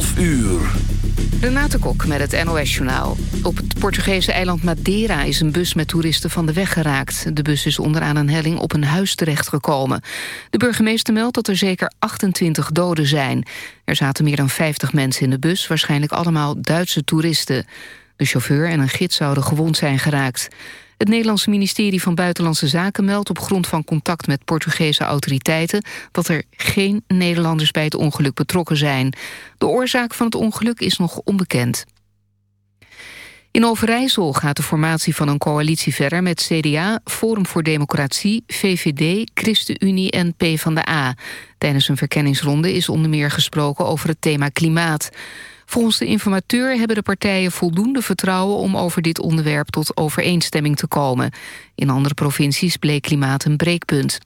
12 uur. Renate Kok met het NOS Journaal. Op het Portugese eiland Madeira is een bus met toeristen van de weg geraakt. De bus is onderaan een helling op een huis terechtgekomen. De burgemeester meldt dat er zeker 28 doden zijn. Er zaten meer dan 50 mensen in de bus, waarschijnlijk allemaal Duitse toeristen. De chauffeur en een gids zouden gewond zijn geraakt. Het Nederlandse ministerie van Buitenlandse Zaken meldt op grond van contact met Portugese autoriteiten dat er geen Nederlanders bij het ongeluk betrokken zijn. De oorzaak van het ongeluk is nog onbekend. In Overijssel gaat de formatie van een coalitie verder met CDA, Forum voor Democratie, VVD, ChristenUnie en PvdA. Tijdens een verkenningsronde is onder meer gesproken over het thema klimaat. Volgens de informateur hebben de partijen voldoende vertrouwen... om over dit onderwerp tot overeenstemming te komen. In andere provincies bleek klimaat een breekpunt.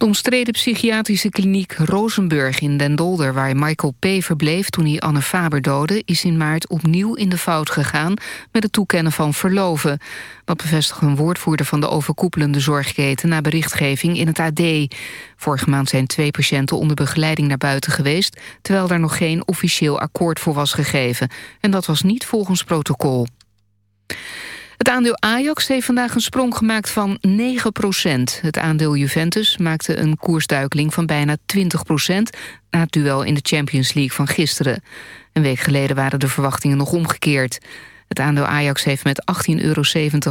De omstreden psychiatrische kliniek Rosenburg in Den Dolder... waar Michael P. verbleef toen hij Anne Faber doodde... is in maart opnieuw in de fout gegaan met het toekennen van verloven. Dat bevestigt een woordvoerder van de overkoepelende zorgketen... na berichtgeving in het AD. Vorige maand zijn twee patiënten onder begeleiding naar buiten geweest... terwijl daar nog geen officieel akkoord voor was gegeven. En dat was niet volgens protocol. Het aandeel Ajax heeft vandaag een sprong gemaakt van 9% Het aandeel Juventus maakte een koersduikeling van bijna 20% na het duel in de Champions League van gisteren. Een week geleden waren de verwachtingen nog omgekeerd. Het aandeel Ajax heeft met 18,70 euro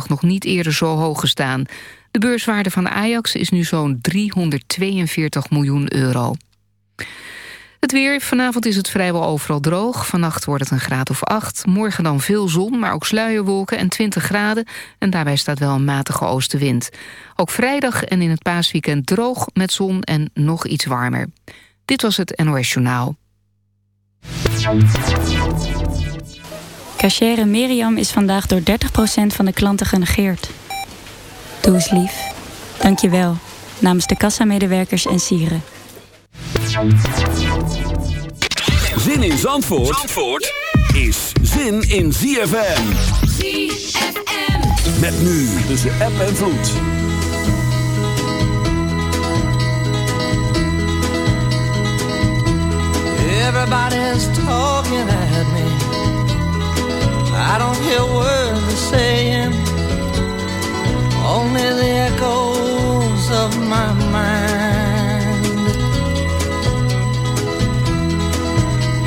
nog niet eerder zo hoog gestaan. De beurswaarde van Ajax is nu zo'n 342 miljoen euro. Het weer, vanavond is het vrijwel overal droog. Vannacht wordt het een graad of 8. Morgen dan veel zon, maar ook sluierwolken en 20 graden. En daarbij staat wel een matige oostenwind. Ook vrijdag en in het paasweekend droog met zon en nog iets warmer. Dit was het NOS Journaal. Cachere Miriam is vandaag door 30% van de klanten genegeerd. Doe eens lief. Dank je wel. Namens de kassamedewerkers en sieren. Zin in Zandvoort, Zandvoort is zin in ZFM. ZFM. Met nu tussen app en vloed. Everybody's talking at me. I don't hear words they're saying. Only the echoes of my mind.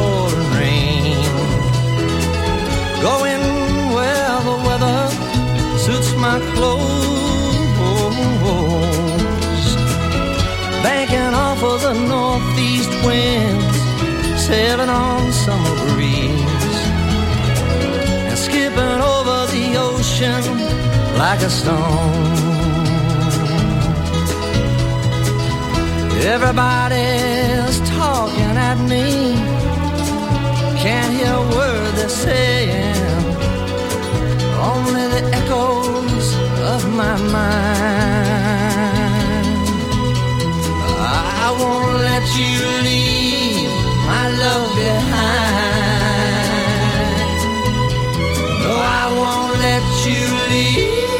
pouring rain. Going where the weather suits my clothes. Banking off of the northeast winds, sailing on summer breeze. And skipping over the ocean like a stone. Everybody's talking at me. A word they're saying. Only the echoes of my mind. I won't let you leave my love behind. No, I won't let you leave.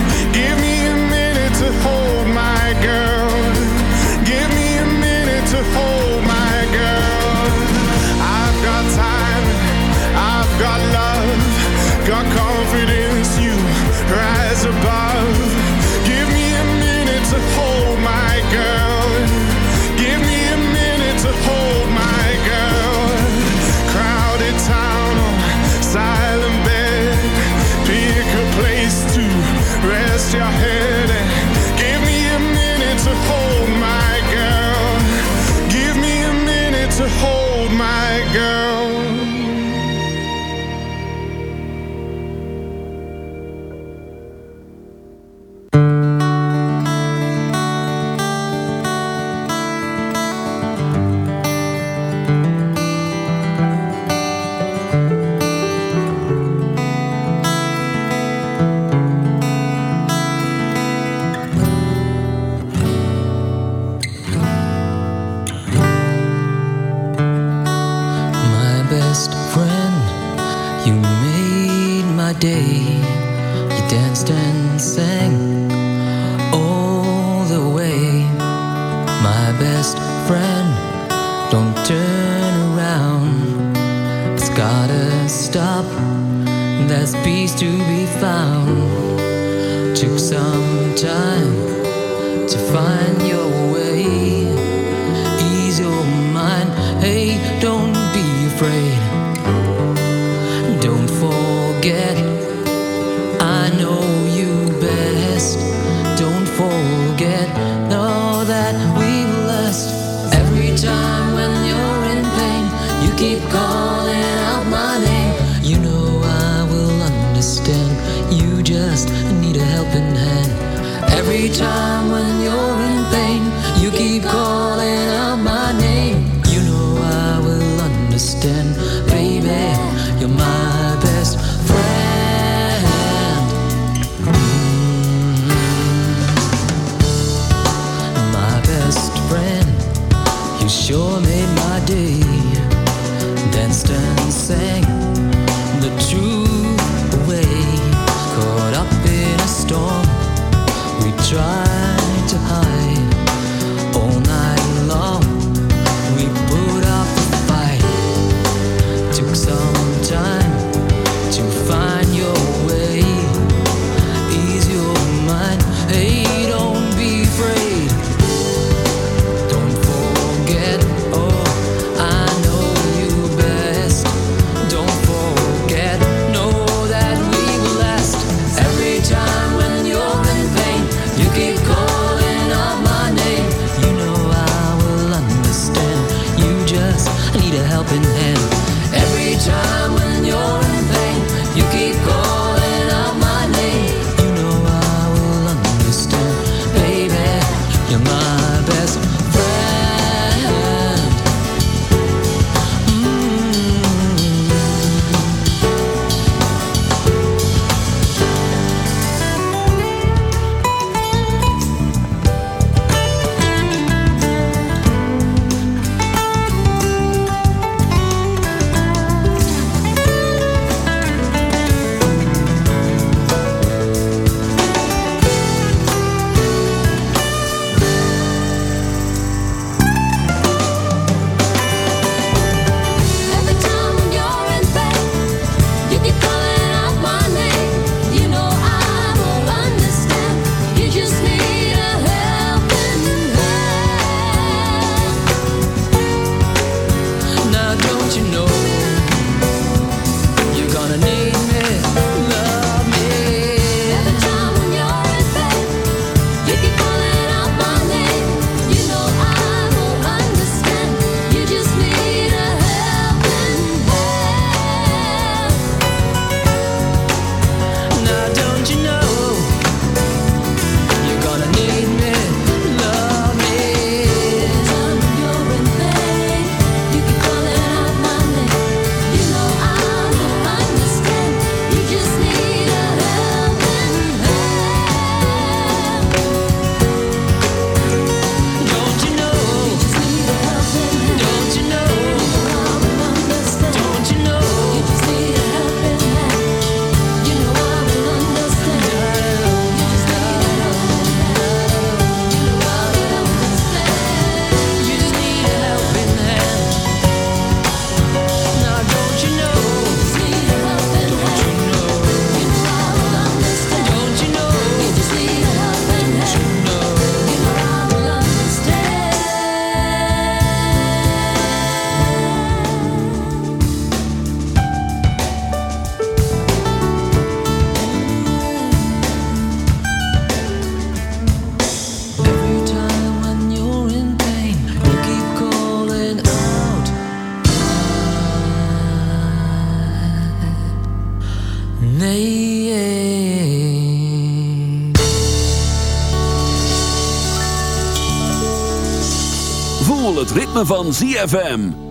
Friend, don't turn around. It's gotta stop. There's peace to be found. Van ZFM.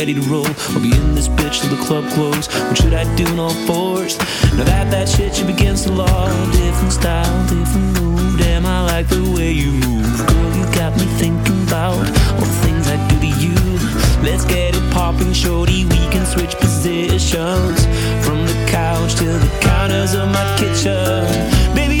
ready to roll. I'll be in this bitch till the club close. What should I do in all fours? Now that that shit should be against the law. Different style, different move. Damn, I like the way you move. Girl, you got me thinking about all the things I do to you. Let's get it popping, shorty. We can switch positions from the couch to the counters of my kitchen. Baby,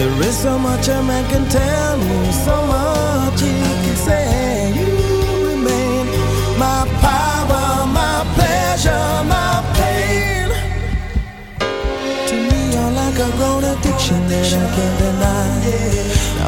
There is so much a man can tell me, so much he can say. You remain my power, my pleasure, my pain. To me, you're like a grown addiction that I can't.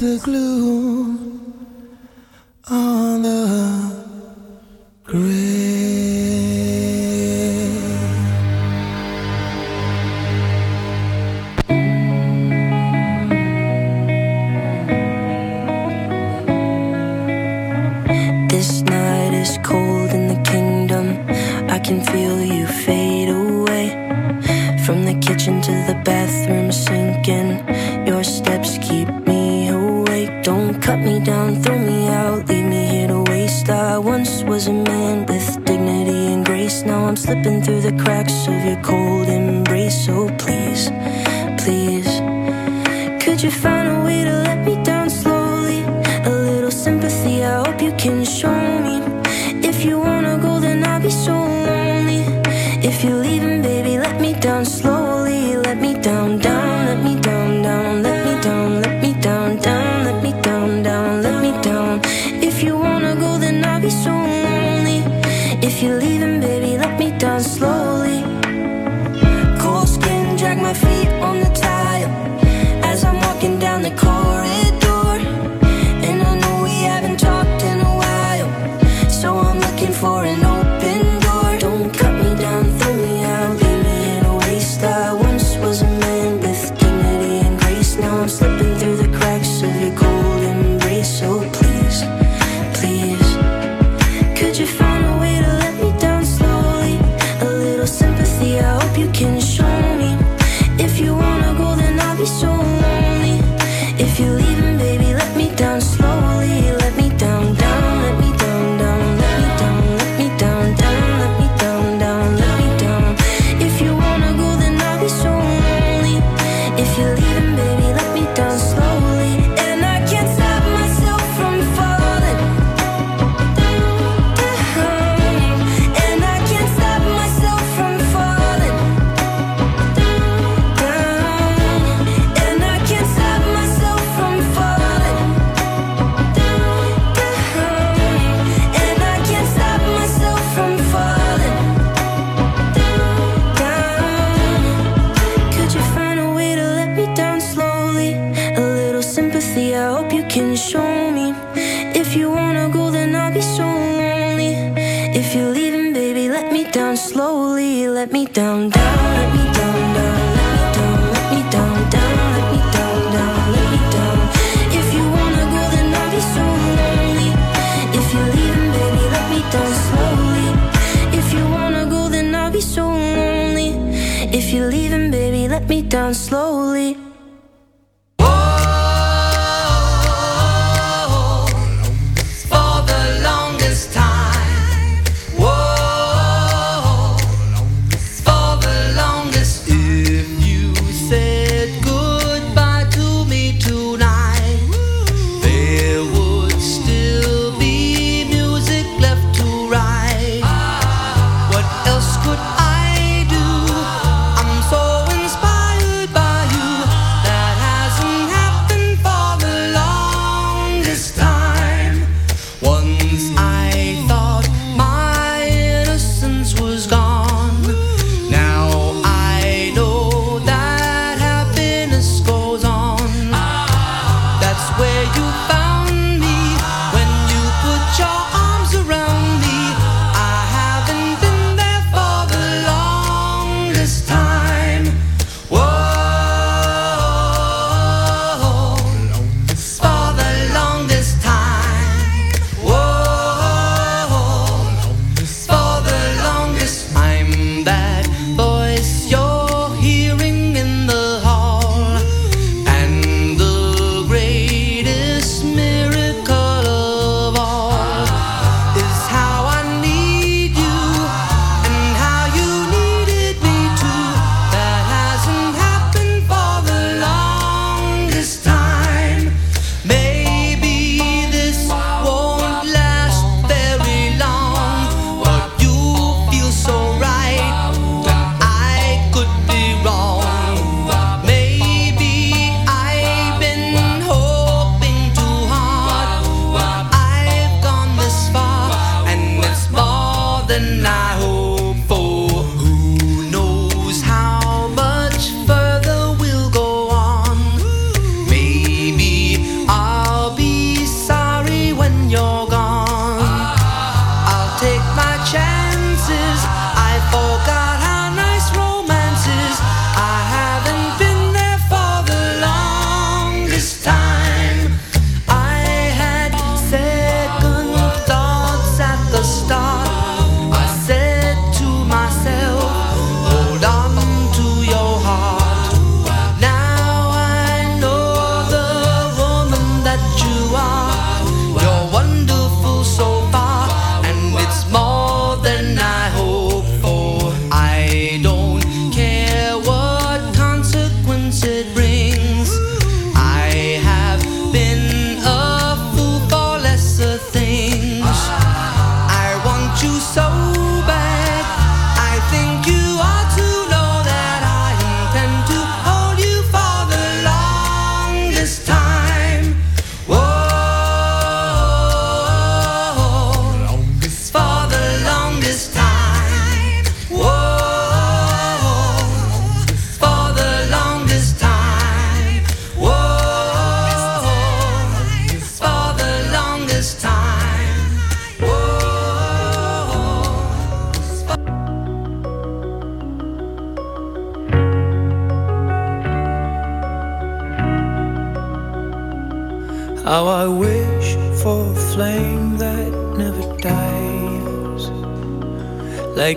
the glue on the grave. This night is cold in the kingdom. I can feel me down, throw me out, leave me here to waste. I once was a man with dignity and grace. Now I'm slipping through the cracks of your cold.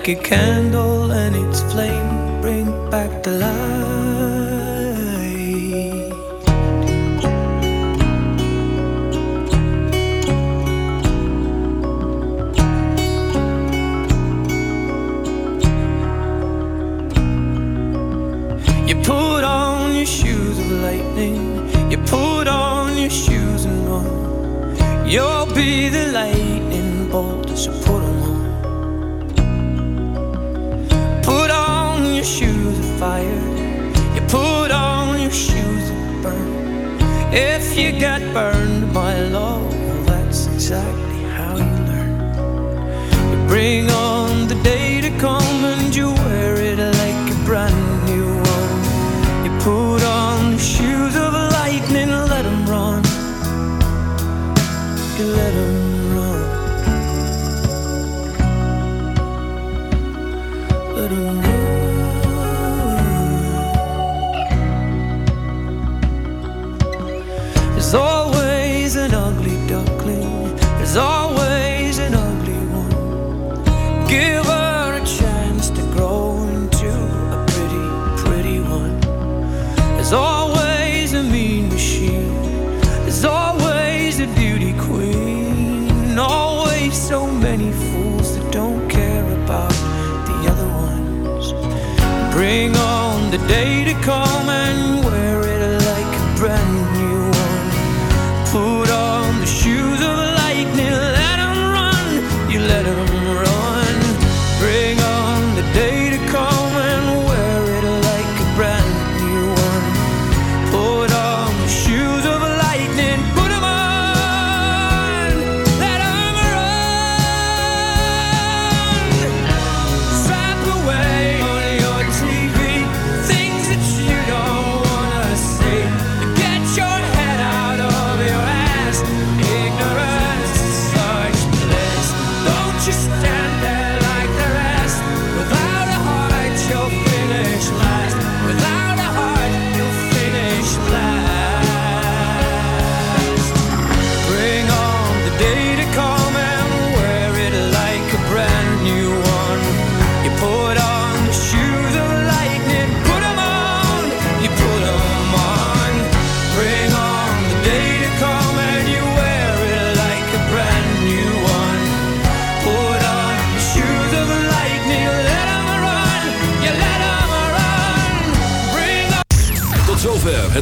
it can. day to come.